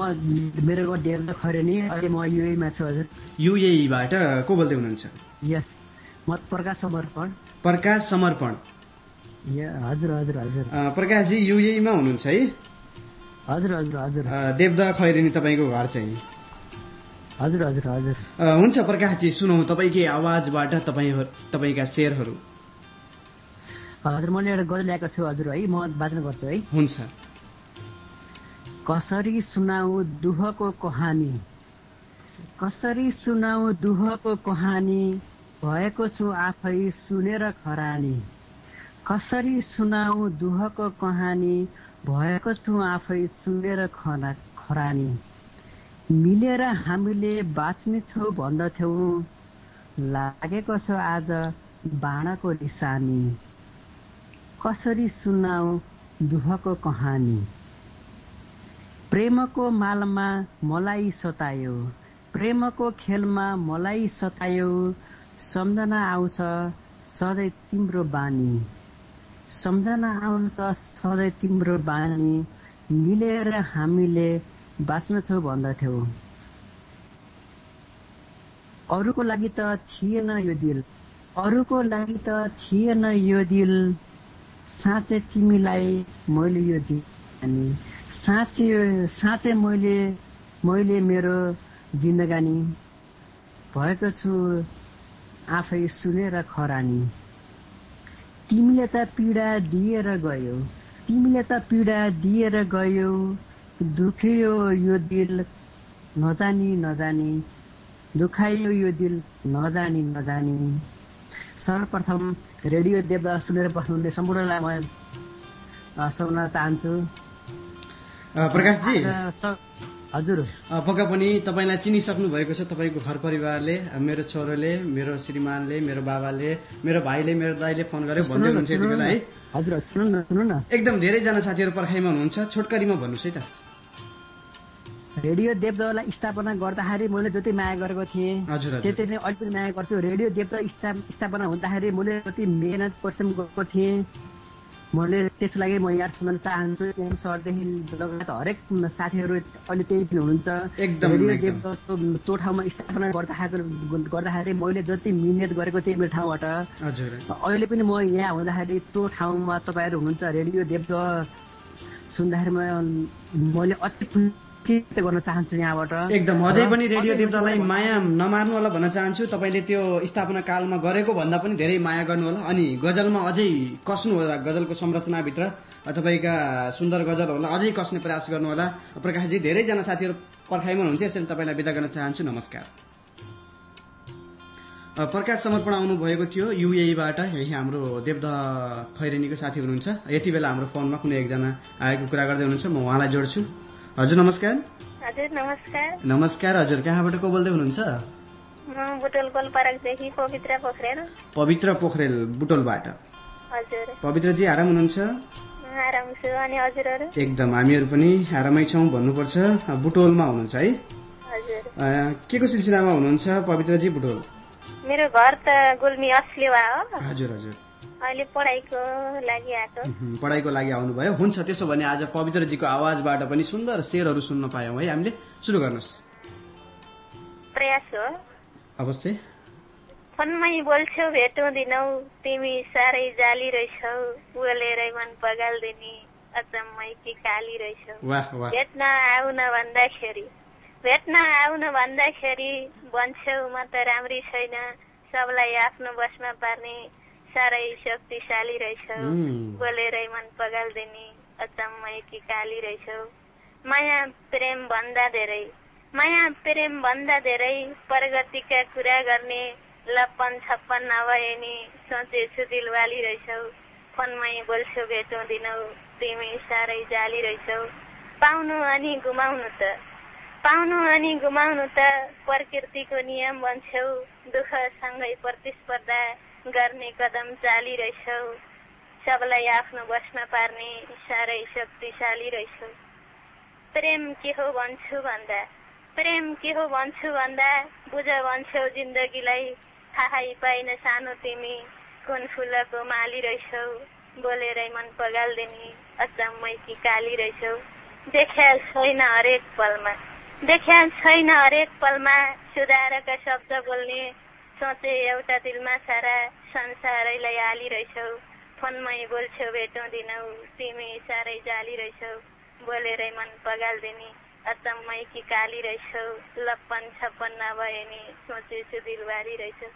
M: मेरो घर डेलो खरेनी अहिले म युएमा छु हजुर।
B: युएबाट को बोल्दै हुनुहुन्छ?
M: यस म प्रकाश समर्पण।
B: प्रकाश समर्पण।
M: हजुर हजुर हजुर।
B: प्रकाशजी युएमा हुनुहुन्छ है?
M: हजुर हजुर हजुर।
B: देवदा खैरेनी तपाईँको घर चाहिँ।
M: हजुर हजुर हजुर।
B: हुन्छ प्रकाशजी सुनौ तपाईँकै आवाजबाट तपाईँ तपाईँका शेरहरू।
M: हजुर मैले एउटा गजल ल्याएको छु हजुर है। म वाचन गर्छु है।
B: हुन्छ।
M: कसरी सुनाऊ दुःखको कहानी? कसरी सुनाऊ दुःखको कहानी? भएको छु आफै सुनेर खरानी। कसरी सुनाऊ दुःखको कहानी भएको छु आफै सुनेर खरा खरानी। मिलेर हामीले बाँच्ने छौँ भन्दथ्यौँ। लागेको छ आज बाणाको निशानी। कसरी सुनाऊ दुःखको कहानी? प्रेमको मालमा मलाई सतायो प्रेमको खेलमा मलाई सतायो। सम्झना आउँछ सधैँ तिम्रो बानी। सम्झना आउँछ सधैँ तिम्रो बानी। मिलेर हामीले बाँच्नेछौँ भन्दथ्यौ। अरूको लागि त थिएन यो दिल। अरूको लागि त थिएन यो दिल। साँच्चै तिमीलाई मैले यो दिनी साँच्चै साँच्चै मैले मैले मेरो जिन्दगानी। भएको छु आफै सुनेर खरानी। तिमीले त पीडा दिएर गयो। तिमीले त पीडा दिएर गयो। दुख्यो यो दिल नजानी नजानी। दुखायो यो दिल नजानी नजानी। सर्वप्रथम रेडियो देवदा सुनेर बस्नुहुने सम्पूर्णलाई म सुन्न चाहन्छु।
B: प्रकाशजी।
M: हजुर।
B: पक्का पनि तपाईँलाई चिनिसक्नु भएको छ तपाईँको घर परिवारले मेरो छोरोले मेरो श्रीमानले मेरो बाबाले मेरो भाइले मेरो दाइले फोन गरेर भन्दै हुनुहुन्छ यति बेला। है
M: हजुर सुन्नु न सुन्नु न।
B: एकदम धेरैजना साथीहरू पर्खाइमा हुनुहुन्छ छोटकरीमा भन्नुहोस् है त।
M: रेडियो देवदालाई स्थापना गर्दाखेरि मैले जति माया गरेको थिएँ। त्यति नै अहिले पनि माया गर्छु। रेडियो देवदा स्था- स्थापना हुँदाखेरि मैले जति मेहनत परिश्रम गरेको थिएँ मैले त्यसको लागि म यहाँसम्म चाहन्छु त्यहाँ सरदेखि लगायत हरेक साथीहरू अहिले त्यही पनि हुनुहुन्छ त्यो ठाउँमा स्थापना गर्दाखेरि गर्दाखेरि मैले जति मिहिनेत गरेको थिएँ मेरो ठाउँबाट
B: हजुर
M: अहिले पनि म यहाँ हुँदाखेरि त्यो ठाउँमा तपाईँहरू हुनुहुन्छ रेडियो देवद सुन्दाखेरि मैले अति गर्न चाहन्छु यहाँबाट।
B: एकदम अझै पनि रेडियो देवतालाई माया नमार्नु होला भन्न चाहन्छु। तपाईँले त्यो स्थापना कालमा गरेको भन्दा पनि धेरै माया गर्नु होला। अनि गजलमा अझै कस्नु होला गजलको संरचनाभित्र तपाईँका सुन्दर गजलहरूलाई अझै कस्ने प्रयास गर्नु होला। प्रकाशजी धेरैजना साथीहरू पर्खाइमा हुनुहुन्छ यसैले तपाईँलाई विदा गर्न चाहन्छु। नमस्कार। प्रकाश समर्पण आउनु भएको थियो युएबाट यही हाम्रो देवद खैरेनीको साथी हुनुहुन्छ। यति बेला हाम्रो फोनमा कुनै एकजना आएको कुरा गर्दै हुनुहुन्छ। म उहाँलाई जोड्छु। हजुर नमस्कार।
N: हजुर नमस्कार।
B: नमस्कार हजुर कहाँबाट को बोल्दै हुनुहुन्छ?
N: म बुटोल गोलपाराकदेखि पवित्र पोखरेल।
B: बुटोलबाट। पवित्रजी आराम हुनुहुन्छ? एकदम हामीहरू पनि आरामै छौँ भन्नुपर्छ। बुटोलमा हुनुहुन्छ है? के को सिलसिलामा हुनुहुन्छ पवित्रजी बुटोल?
N: मेरो घर त गुल्मी अस्लेवा हो।
B: हजुर हजुर।
N: अहिले पढाइको लागि आएको।
B: पढाइको लागि आउनुभयो। हुन्छ त्यसो भने आज पवित्रजीको आवाजबाट पनि सुन्दर शेरहरू सुन्न पायौँ है। हामीले सुरु गर्नुहोस्।
N: प्रयास हो।
B: अवश्य।
N: फोनमै बोल्छौ भेटौँदिनौ तिमी साह्रै जाली रहेछौ बोलेरै मन पगाल्दिने अचम्मै कि काली रहेछौ भेट्न आउन भन्दाखेरि भेट्न आउन भन्दाखेरि भन्छौ म त राम्री छैन। सबलाई आफ्नो बसमा पार्ने साह्रै शक्तिशाली रहेछौ. बोलेरै मन पगाल्दिने अचम्मै कि काली रहेछौ माया प्रेम भन्दा धेरै माया प्रेम भन्दा धेरै प्रगतिका कुरा गर्ने लप्पन छप्पन नभए नि सोचेछु दिलवाली रहेछौ फोनमै बोल्छौ भेटौँ दिनौ तिमी साह्रै जाली रहेछौ पाउनु अनि गुमाउनु त। पाउनु अनि गुमाउनु त प्रकृतिको नियम भन्छौ दुःखसँगै प्रतिस्पर्धा गर्ने कदम चाली रहेछौ सबलाई आफ्नो बसमा पार्ने साह्रै शक्तिशाली रहेछौ। प्रेम के हो भन्छु भन्दा प्रेम के हो भन्छु भन्दा बुझ भन्छौ जिन्दगीलाई थाहै पाइन सानो तिमी कुन फुलको माली रहेछौ बोलेरै मन पगाल्दिने अचम्मै कि काली रहेछौ। देखा छैन हरेक पलमा देखा छैन हरेक पलमा सुधारका शब्द बोल्ने सोचे एउटा दिलमा सारा संसारैलाई हाली रहेछौ फोनमै बोल्छौ भेटौँ दिनौ। तिमी साह्रै जाली रहेछौ बोलेरै मन पगाल्दिने। अचम्मै कि काली रहेछौ लप्पन छप्पन नभए नि। सोचेछु दिलबारी रहेछौ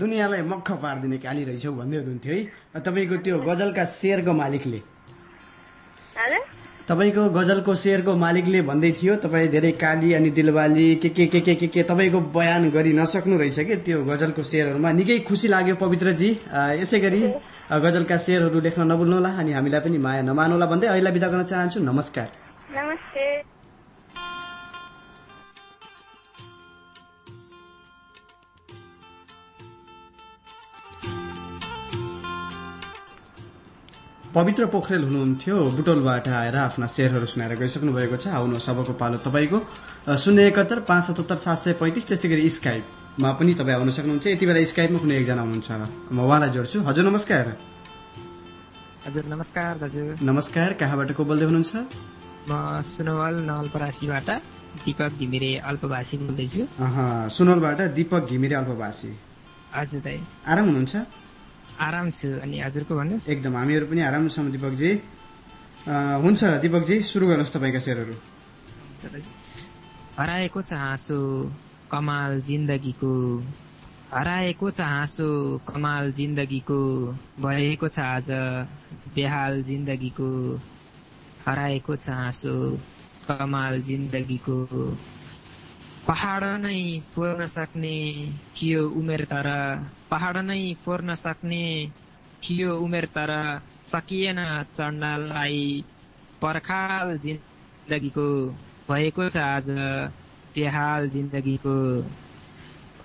B: दुनियाँलाई मक्ख पारिदिने काली रहेछौ भन्दै हुनुहुन्थ्यो है। तपाईँको त्यो गजलका शेरको मालिकले। तपाईँको गजलको शेरको मालिकले भन्दै थियो तपाईँ धेरै काली अनि दिलवाली के के के के के के तपाईँको बयान गरि नसक्नु रहेछ कि त्यो गजलको शेरहरूमा निकै खुसी लाग्यो पवित्रजी। यसै गरी गजलका शेरहरू लेख्न नभुल्नुहोला अनि हामीलाई पनि माया नमानुहोला भन्दै अहिले बिदा गर्न चाहन्छु। नमस्कार।
N: नमस्ते।
B: पवित्र पोखरेल हुनुहुन्थ्यो। बुटोलबाट आएर आफ्ना शेरहरू सुनाएर गइसक्नु भएको छ। आउनुहोस् अबको पालो तपाईँको। शून्य एकहत्तर पाँच सतहत्तर सात सय पैँतिस त्यस्तै गरी स्काइपमा पनि तपाईँ आउन सक्नुहुन्छ। यति बेला स्काइपमा कुनै एकजना हुनुहुन्छ। म उहाँलाई जोड्छु। हजुर नमस्कार।
O: हजुर नमस्कार दाजु।
B: नमस्कार कहाँबाट को बोल्दै हुनुहुन्छ?
O: म सुनवल नवलपरासीबाट दिपक घिमिरे अल्पभाषी बोल्दैछु।
B: अह, सुनोलबाट दिपक घिमिरे अल्पवासी।
O: हजुर
B: आराम हुनुहुन्छ?
O: आराम छु अनि हजुरको भन्नुहोस्।
B: एकदम हामीहरू पनि आराम छौँ दिपकजी। हुन्छ दिपकजी सुरु गर्नुहोस् तपाईँका शेरहरू।
O: हराएको छ हाँसो कमाल जिन्दगीको। हराएको छ हाँसो कमाल जिन्दगीको। भएको छ आज बेहाल जिन्दगीको। हराएको छ हाँसो कमाल जिन्दगीको। पहाड नै फोर्न सक्ने थियो उमेर तर पहाड नै फोर्न सक्ने थियो उमेर तर सकिएन चढ्नलाई। पर्खाल जिन्दगीको भएको छ आज बेहाल जिन्दगीको।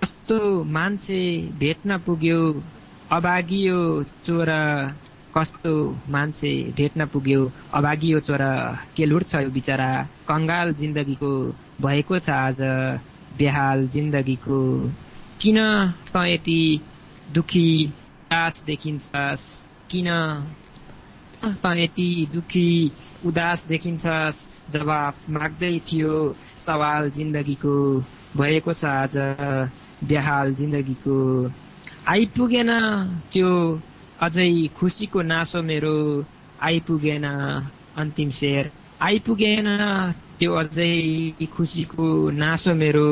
O: कस्तो मान्छे भेट्न पुग्यो अभागियो चोर कस्तो मान्छे भेट्न पुग्यो अभागियो चोर के लुट्छ यो बिचरा कङ्गाल जिन्दगीको भएको छ आज बेहाल जिन्दगीको किन त यति दुखी आस देखिन्छस्? किन त यति दुखी उदास देखिन्छस्? जवाफ माग्दै थियो सवाल जिन्दगीको भएको छ आज बेहाल जिन्दगीको। आइपुगेन त्यो अझै खुसीको नासो मेरो। आइपुगेन अन्तिम शेर। आइपुगेन त्यो अझै खुसीको नासो मेरो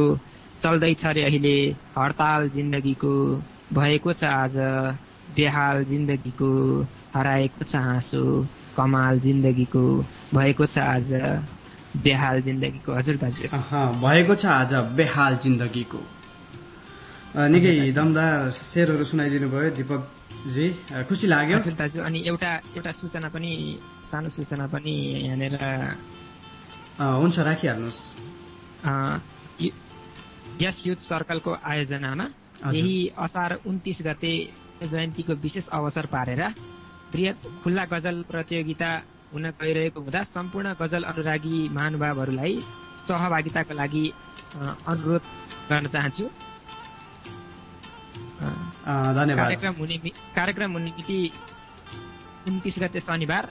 O: चल्दैछ रे अहिले। हडताल जिन्दगीको भएको छ आज। बेहाल जिन्दगीको हराएको छ हाँसो। कमाल जिन्दगीको भएको छ आज। बेहाल जिन्दगीको। हजुर दाजु।
B: भएको छ आज बेहाल जिन्दगीको। निकै दमदार शेरहरू सुनाइदिनु भयो दिपकजी। खुसी लाग्यो।
O: हजुर दाजु। अनि एउटा एउटा सूचना पनि सानो सूचना पनि यहाँनिर
B: हुन्छ राखिहाल्नुहोस्।
O: यस युथ सर्कलको आयोजनामा। यही असार उन्तिस गते जयन्तीको विशेष अवसर पारेर बृहत खुल्ला गजल प्रतियोगिता हुन गइरहेको हुँदा सम्पूर्ण गजल अनुरागी महानुभावहरूलाई सहभागिताको लागि अनुरोध गर्न चाहन्छु। कार्यक्रम हुने कार्यक्रम हुने मिति उन्तिस गते शनिबार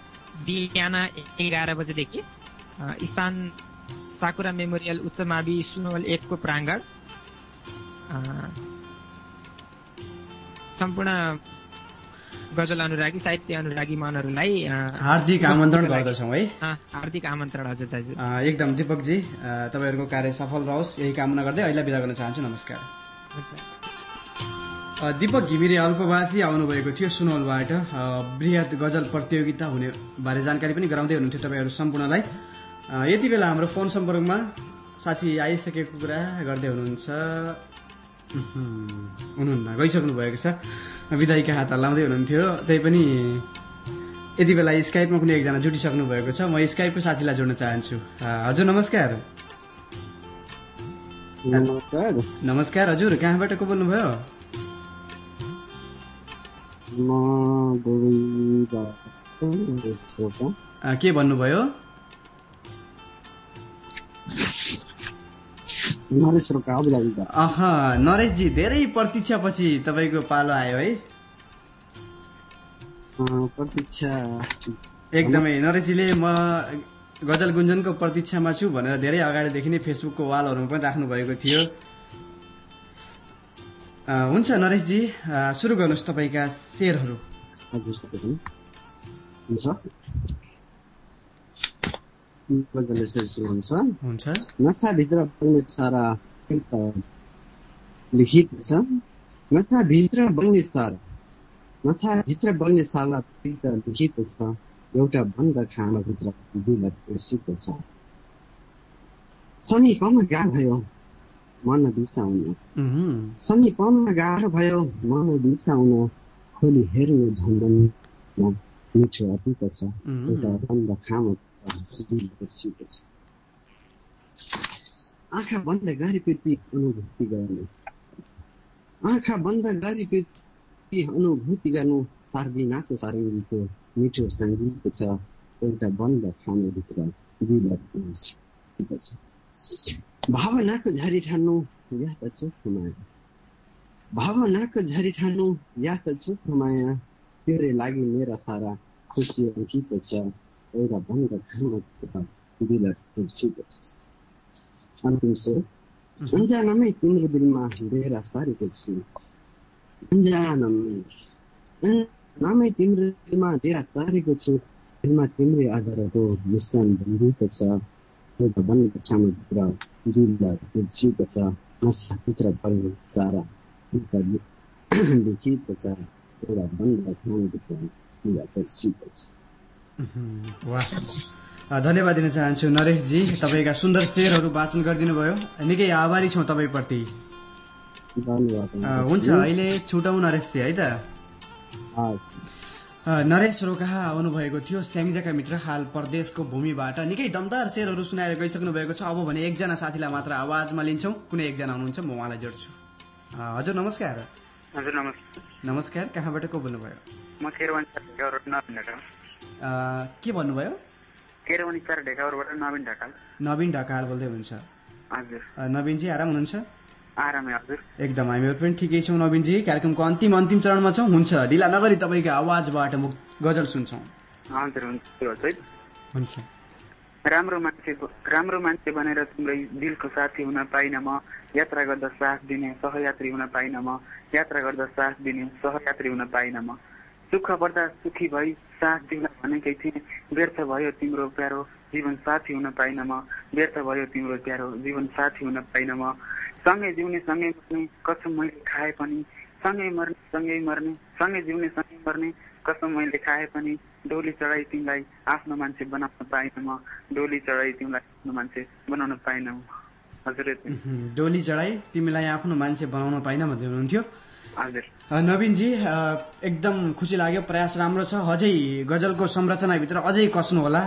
O: बिहान एघार बजेदेखि स्थान साकुरा मेमोरियल उच्च मावि सुनवल एकको प्राङ्गण। सम्पूर्ण गजल अनुरागी साहित्य अनुरागी मनहरूलाई
B: हार्दिक आमन्त्रण गर्दछौँ है।
O: हार्दिक आमन्त्रण हजुर दाजु।
B: एकदम दिपकजी तपाईँहरूको कार्य सफल रहोस् यही कामना गर्दै अहिले बिदा गर्न चाहन्छु नमस्कार। दिपक घिमिरे अल्पवासी आउनुभएको थियो सुनौलबाट अ, बृहत गजल प्रतियोगिता हुने बारे जानकारी पनि गराउँदै हुनुहुन्थ्यो तपाईँहरू सम्पूर्णलाई। यति बेला हाम्रो फोन सम्पर्कमा साथी आइसकेको कुरा गर्दै हुनुहुन्छ। हुनुहुन्न गइसक्नु भएको छ। विदाईका हात हल्लाउँदै हुनुहुन्थ्यो। त्यही पनि यति बेला स्काइपमा कुनै एकजना जुटिसक्नु भएको छ। म स्काइपको साथीलाई जोड्न चाहन्छु। हजुर नमस्कार।
P: नमस्कार।
B: नमस्कार हजुर कहाँबाट को बोल्नुभयो? के भन्नुभयो? अह नरेशजी धेरै प्रतीक्षापछि तपाईँको पालो आयो है।
P: प्रतीक्षा।
B: एकदमै नरेशजीले म गजल गुन्जनको प्रतीक्षामा छु भनेर धेरै अगाडिदेखि नै फेसबुकको वालहरूमा पनि राख्नु भएको थियो हुन्छ नरेशजी सुरु गर्नुहोस् तपाईँका शेरहरू।
P: हुन्छ। हुन्छ। नसाभित्र बग्ने सारा कृत लिखित छ। नसाभित्र बग्ने सारा नसाभित्र बग्ने सारा कृत लिखित छ। एउटा बन्द खानाभित्र छ। समीपमा गाह्रो भयो मन बिसाउन। समीपमा गाह्रो भयो मन बिसाउन। खोली हेर्नु झन्डन मिठो अतीत छ। एउटा बन्द खामा आँखा बन्द प्रति अनुभूति गर्नु आँखा बन्द प्रति अनुभूति गर्नु पार्दिनाको सारङ्गीको मिठो सङ्गीत छ एउटा बन्द खानाभित्र भावनाको झरी ठान्नु या त चोखो माया भावनाको झरी ठान्नु या त चोखो माया तेरे लागि मेरा सारा खुसी अङ्कित छ एउटा खानाभित्र विलट खुर्सित छ अन्तिम स्वर अन्जानमै तिम्रो दिलमा डेरा सारेको छु अन्जानमै अन्जानमै तिम्रो दिलमा डेरा सारेको छु दिलमा तिम्रै आधारको मुस्कान बन्दिएको छ एउटा बन्द खानाभित्र दिललाई खुर्सिएको छ नसाभित्र पर्ने सारा दुखिएको छ एउटा बन्द दिललाई खुर्सिएको छ
B: वाह। धन्यवाद दिन चाहन्छु नरेशजी। तपाईँका सुन्दर शेरहरू वाचन गरिदिनु भयो निकै आभारी छौँ तपाईँप्रति। हुन्छ अहिले छुटौँ नरेशजी है त? अ, नरेश रोकाहा आउनुभएको थियो? स्याङ्जाका मित्र हाल प्रदेशको भूमिबाट। निकै दमदार शेरहरू सुनाएर गइसक्नु भएको छ। अब भने एकजना साथीलाई मात्र आवाजमा लिन्छौँ। कुनै एकजना हुनुहुन्छ म उहाँलाई जोड्छु। अ, हजुर नमस्कार।
D: हजुर नमस्कार।
B: नमस्कार कहाँबाट को बोल्नुभयो?
D: म
B: के भन्नुभयो?
D: नवीन ढकाल।
B: बोल्दै हुनुहुन्छ। नवीनजी आराम हुनुहुन्छ? एकदम हामीहरू पनि ठिकै छौँ नवीनजी। कार्यक्रमको अन्तिम अन्तिम चरणमा छौँ। हुन्छ। ढिला नगरी तपाईँको आवाजबाट म गजल सुन्छौँ।
Q: हुन्छ। राम्रो मान्छे राम्रो मान्छे बनेर तिम्रै दिलको साथी हुन पाइन म। यात्रा गर्दा साथ दिने सहयात्री हुन पाइन म। यात्रा गर्दा साथ दिने सहयात्री हुन पाइन म। सुख पर्दा सुखी भई साथ दिन भनेकै थिएँ व्यर्थ भयो तिम्रो प्यारो जीवन साथी हुन पाइन म। व्यर्थ भयो तिम्रो प्यारो जीवन साथी हुन पाइन म। सँगै जिउने सँगै मर्ने कसम मैले खाए पनि। सँगै मर्ने सँगै मर्ने सँगै जिउने सँगै मर्ने कसम मैले खाए पनि। डोली चढाइ तिमीलाई आफ्नो मान्छे बनाउन पाइन म। डोली चढाइ तिमीलाई आफ्नो मान्छे बनाउन पाइन म। हजुर।
B: डोली चढाई तिमीलाई आफ्नो मान्छे बनाउन पाइन भन्दै हुनुहुन्थ्यो। नवीनजी एकदम खुसी लाग्यो प्रयास राम्रो छ। अझै गजलको संरचनाभित्र अझै कस्नु होला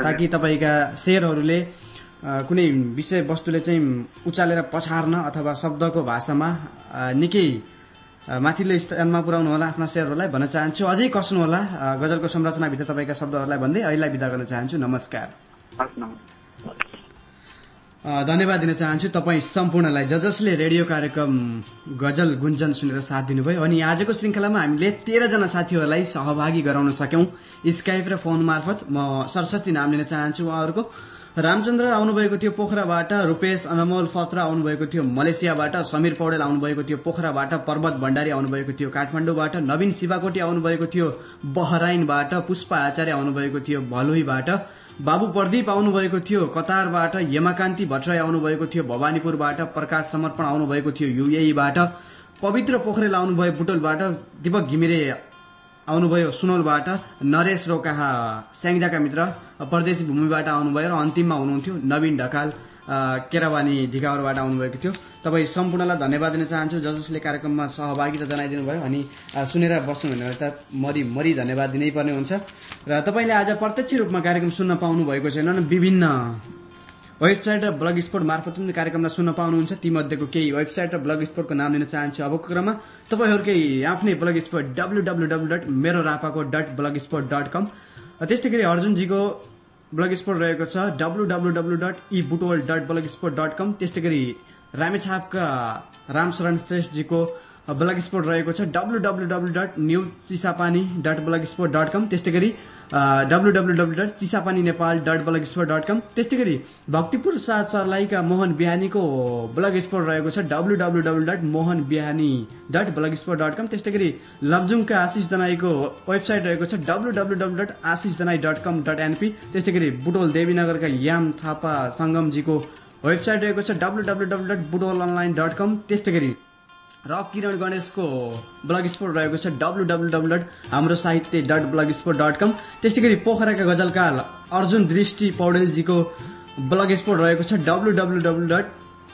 B: ताकि तपाईँका शेरहरूले कुनै विषयवस्तुले चाहिँ उचालेर पछार्न अथवा शब्दको भाषामा निकै माथिल्लो स्थानमा पुर्याउनु होला आफ्ना शेरहरूलाई भन्न चाहन्छु। अझै कस्नु होला गजलको संरचनाभित्र तपाईँका शब्दहरूलाई भन्दै अहिले विदा गर्न चाहन्छु। नमस्कार। धन्यवाद दिन चाहन्छु। तपाईँ सम्पूर्णलाई ज जसले रेडियो कार्यक्रम गजल गुन्जन सुनेर साथ दिनुभयो अनि आजको श्रृङ्खलामा हामीले तेह्रजना साथीहरूलाई सहभागी गराउन सक्यौं। स्काइप र फोन मार्फत म सरस्वती नाम लिन चाहन्छु उहाँहरूको। रामचन्द्र आउनुभएको थियो पोखराबाट रूपेश अनमोल फत्रा आउनुभएको थियो मलेसियाबाट समीर पौडेल आउनुभएको थियो पोखराबाट पर्वत भण्डारी आउनुभएको थियो काठमाडौँबाट नवीन शिवाकोटी आउनुभएको थियो बहराइनबाट पुष्पा आचार्य आउनुभएको थियो भलुईबाट बाबु प्रदीप आउनुभएको थियो कतारबाट यमाकान्ति भट्टराई आउनुभएको थियो भवानीपुरबाट प्रकाश समर्पण आउनुभएको थियो युएईबाट पवित्र पोखरेल आउनुभयो बुटोलबाट दीपक घिमिरे आउनुभयो सुनौलबाट नरेश रोकाहा स्याङ्जाका मित्र परदेशी भूमिबाट आउनुभयो र अन्तिममा हुनुहुन्थ्यो नवीन ढकाल केरावानी ढिकावरबाट आउनुभएको थियो। तपाईँ सम्पूर्णलाई धन्यवाद दिन चाहन्छु। ज जसले कार्यक्रममा सहभागिता जनाइदिनु भयो अनि सुनेर बस्नु भने त मरि मरि धन्यवाद दिनै पर्ने हुन्छ। र तपाईँले आज प्रत्यक्ष रूपमा कार्यक्रम सुन्न पाउनु भएको छैन विभिन्न वेबसाइट र ब्लग स्पोर्ट मार्फत पनि कार्यक्रमलाई सुन्न पाउनुहुन्छ। तीमध्येको केही वेबसाइट र ब्लग स्पोर्टको नाम लिन चाहन्छु अबको क्रममा। तपाईँहरूकै आफ्नै blogspot W W W dot मेरो रापाको dot blogspot dot com. त्यस्तै गरी अर्जुनजीको ब्लग स्पोर्ट रहेको छ W W W dot E Butwal dot blogspot dot com. त्यस्तै गरी रामेछापका रामशरण श्रेष्ठजीको ब्लग स्पोर्ट रहेको छ W W W dot news Chisapani dot blogspot dot com त्यस्तै गरी W W W dot Chisapani Nepal dot blogspot dot com त्यस्तै गरी भक्तिपुर साथ सर्लाहीका मोहन बिहानीको ब्लग स्पोर्ट रहेको छ W W W dot Mohan Bihani dot blogspot dot com त्यस्तै गरी लब्जुङका आशिष दनाईको वेबसाइट रहेको छ W W W dot Ashish Danai dot com dot NP त्यस्तै गरी बुटोल देवीनगरका याम थापा सङ्गमजीको वेबसाइट रहेको छ W W W dot online dot com. त्यस्तै गरी र किरण गणेशको ब्लग स्पोर्ट रहेको छ डब्लु डब्लु डब्लु डट हाम्रो साहित्य dot blogspot dot com. त्यस्तै गरी पोखराका गजलकार अर्जुन दृष्टि पौडेलजीको ब्लग स्पोर्ट रहेको छ W W W dot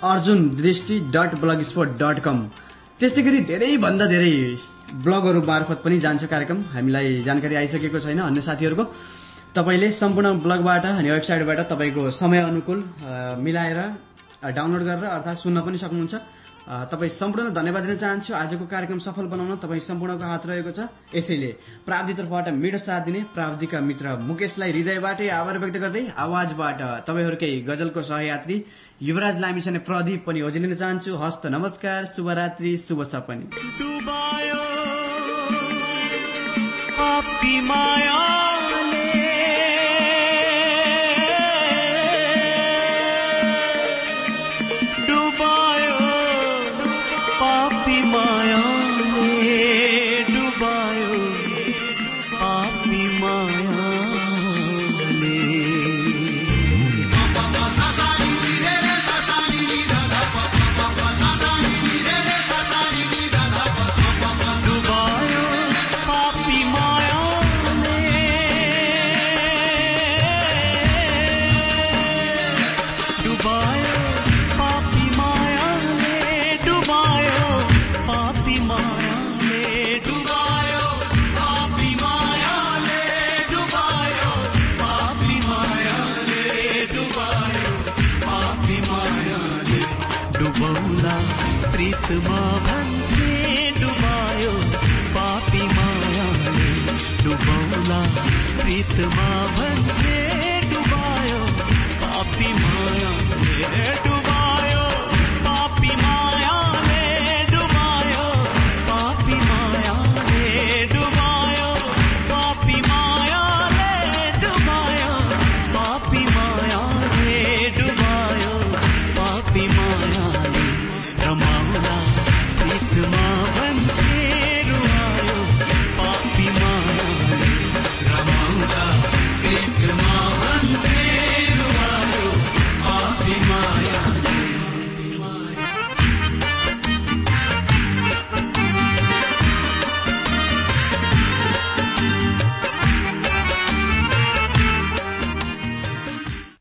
B: Arjun Drishti dot blogspot dot com. त्यस्तै गरी धेरैभन्दा धेरै ब्लगहरू मार्फत पनि जान्छ कार्यक्रम। हामीलाई जानकारी आइसकेको छैन अन्य साथीहरूको। तपाईँले सम्पूर्ण ब्लगबाट अनि वेबसाइटबाट तपाईँको समय अनुकूल मिलाएर डाउनलोड गरेर अर्थात् सुन्न पनि सक्नुहुन्छ। तपाईँ सम्पूर्ण धन्यवाद दिन चाहन्छु। आजको कार्यक्रम सफल बनाउन तपाईँ सम्पूर्णको हात रहेको छ। यसैले प्राविधि तर्फबाट मिठो साथ दिने प्राविधिका मित्र मुकेशलाई हृदयबाटै आभार व्यक्त गर्दै आवाजबाट तपाईँहरूकै गजलको सहयात्री युवराज लामिछाने प्रदीप पनि होजिलिन चाहन्छु। हस्त नमस्कार शुभरात्रि शुभ सपनी।
H: डुबायो ஆத்மா